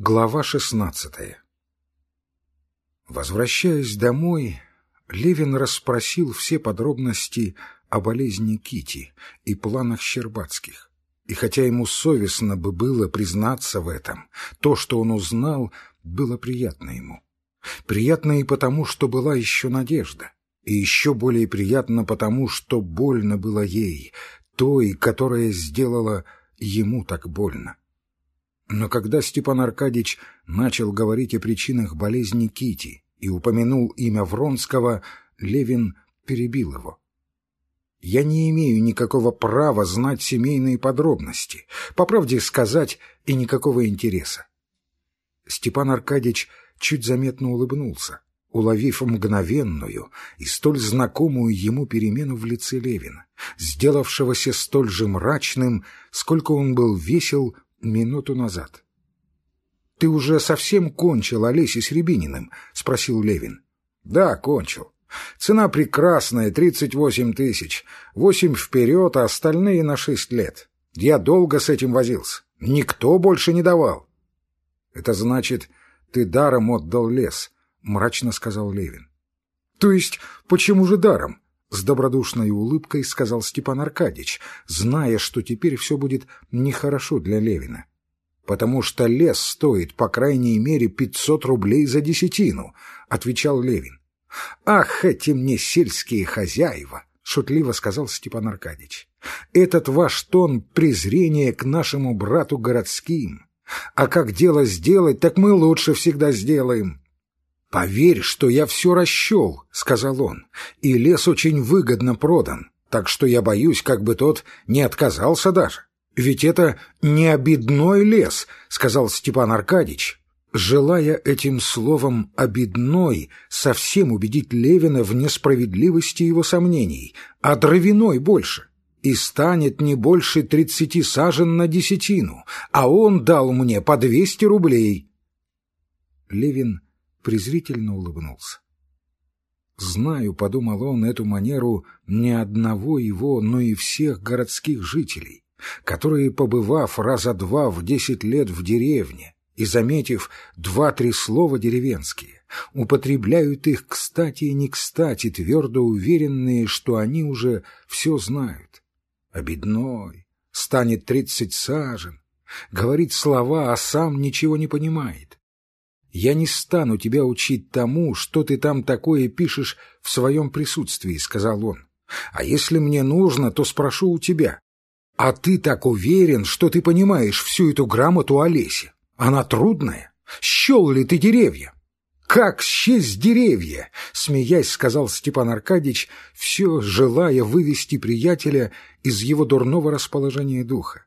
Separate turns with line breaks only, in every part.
Глава шестнадцатая Возвращаясь домой, Левин расспросил все подробности о болезни Кити и планах Щербацких. И хотя ему совестно бы было признаться в этом, то, что он узнал, было приятно ему. Приятно и потому, что была еще надежда, и еще более приятно потому, что больно было ей, той, которая сделала ему так больно. Но когда Степан Аркадьич начал говорить о причинах болезни Кити и упомянул имя Вронского, Левин перебил его. «Я не имею никакого права знать семейные подробности, по правде сказать, и никакого интереса». Степан Аркадьич чуть заметно улыбнулся, уловив мгновенную и столь знакомую ему перемену в лице Левина, сделавшегося столь же мрачным, сколько он был весел минуту назад. — Ты уже совсем кончил Олеси с Рябининым? — спросил Левин. — Да, кончил. Цена прекрасная, тридцать восемь тысяч. Восемь вперед, а остальные на шесть лет. Я долго с этим возился. Никто больше не давал. — Это значит, ты даром отдал лес, — мрачно сказал Левин. — То есть, почему же даром? — с добродушной улыбкой сказал Степан Аркадьич, зная, что теперь все будет нехорошо для Левина. «Потому что лес стоит, по крайней мере, пятьсот рублей за десятину», — отвечал Левин. «Ах, эти мне сельские хозяева!» — шутливо сказал Степан Аркадьич. «Этот ваш тон презрения к нашему брату городским. А как дело сделать, так мы лучше всегда сделаем. «Поверь, что я все расчел», — сказал он, — «и лес очень выгодно продан, так что я боюсь, как бы тот не отказался даже. Ведь это не обидной лес», — сказал Степан Аркадьич, желая этим словом «обидной» совсем убедить Левина в несправедливости его сомнений, а дровяной больше. И станет не больше тридцати сажен на десятину, а он дал мне по двести рублей. Левин презрительно улыбнулся. «Знаю», — подумал он, — эту манеру не одного его, но и всех городских жителей, которые, побывав раза два в десять лет в деревне и заметив два-три слова деревенские, употребляют их кстати и не кстати, твердо уверенные, что они уже все знают. Обидной, станет тридцать сажен, говорит слова, а сам ничего не понимает. Я не стану тебя учить тому, что ты там такое пишешь в своем присутствии, — сказал он. А если мне нужно, то спрошу у тебя. А ты так уверен, что ты понимаешь всю эту грамоту о? Она трудная. Щел ли ты деревья? «Как счесть деревья?» — смеясь, сказал Степан Аркадьич, все желая вывести приятеля из его дурного расположения духа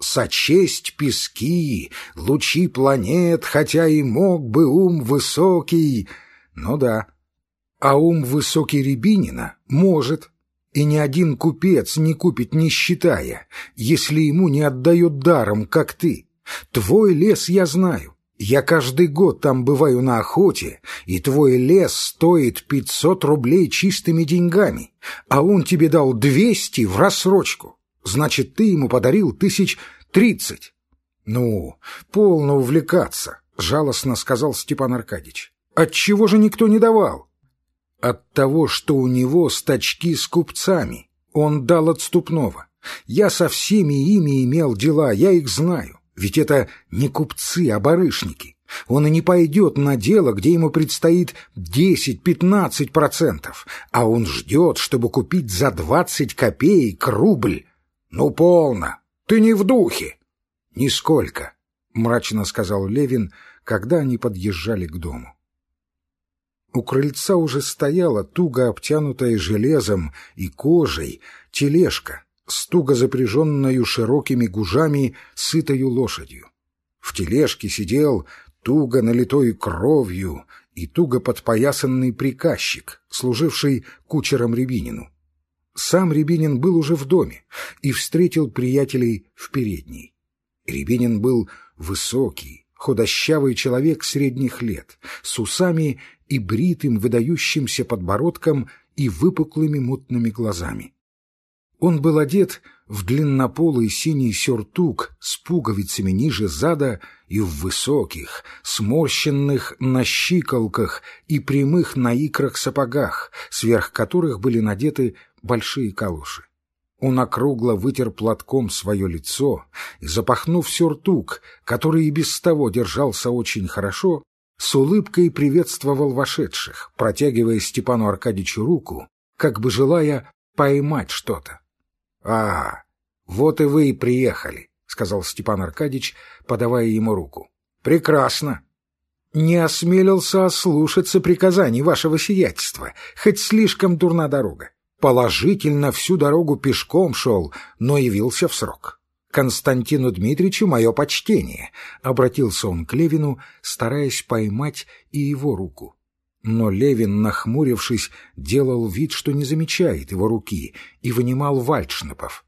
сочесть пески, лучи планет, хотя и мог бы ум высокий. Ну да, а ум высокий Рябинина может, и ни один купец не купит, не считая, если ему не отдает даром, как ты. Твой лес я знаю, я каждый год там бываю на охоте, и твой лес стоит пятьсот рублей чистыми деньгами, а он тебе дал двести в рассрочку. Значит, ты ему подарил тысяч тридцать. Ну, полно увлекаться, жалостно сказал Степан Аркадьевич. Отчего же никто не давал? От того, что у него стачки с купцами. Он дал отступного. Я со всеми ими имел дела, я их знаю. Ведь это не купцы, а барышники. Он и не пойдет на дело, где ему предстоит 10-15%, а он ждет, чтобы купить за 20 копеек рубль. «Ну, полно! Ты не в духе!» «Нисколько!» — мрачно сказал Левин, когда они подъезжали к дому. У крыльца уже стояла туго обтянутая железом и кожей тележка с туго запряженную широкими гужами сытою лошадью. В тележке сидел туго налитой кровью и туго подпоясанный приказчик, служивший кучером Рябинину. Сам Рябинин был уже в доме и встретил приятелей в передней. Рябинин был высокий, худощавый человек средних лет, с усами и бритым выдающимся подбородком и выпуклыми мутными глазами. Он был одет в длиннополый синий сюртук с пуговицами ниже зада и в высоких, сморщенных на щиколках и прямых на икрах сапогах, сверх которых были надеты большие калоши. Он округло вытер платком свое лицо и, запахнув сюртук, который и без того держался очень хорошо, с улыбкой приветствовал вошедших, протягивая Степану Аркадьевичу руку, как бы желая поймать что-то. — А, вот и вы и приехали, — сказал Степан Аркадьевич, подавая ему руку. — Прекрасно. Не осмелился ослушаться приказаний вашего сиятельства, хоть слишком дурна дорога. Положительно всю дорогу пешком шел, но явился в срок. Константину Дмитриевичу мое почтение, — обратился он к Левину, стараясь поймать и его руку. Но Левин, нахмурившись, делал вид, что не замечает его руки, и вынимал вальдшнепов.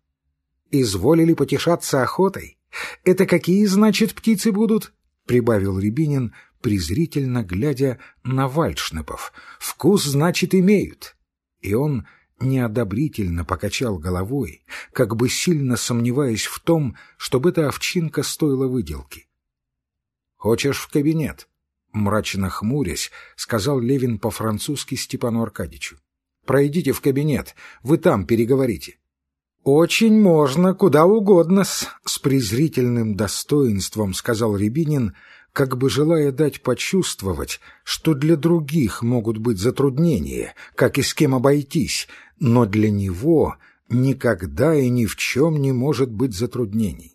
«Изволили потешаться охотой? Это какие, значит, птицы будут?» — прибавил Рябинин, презрительно глядя на вальдшнепов. «Вкус, значит, имеют». И он неодобрительно покачал головой, как бы сильно сомневаясь в том, чтобы эта овчинка стоила выделки. «Хочешь в кабинет?» — мрачно хмурясь, сказал Левин по-французски Степану Аркадьичу. «Пройдите в кабинет, вы там переговорите». «Очень можно, куда угодно -с, с презрительным достоинством», — сказал Рябинин, как бы желая дать почувствовать, что для других могут быть затруднения, как и с кем обойтись, но для него никогда и ни в чем не может быть затруднений.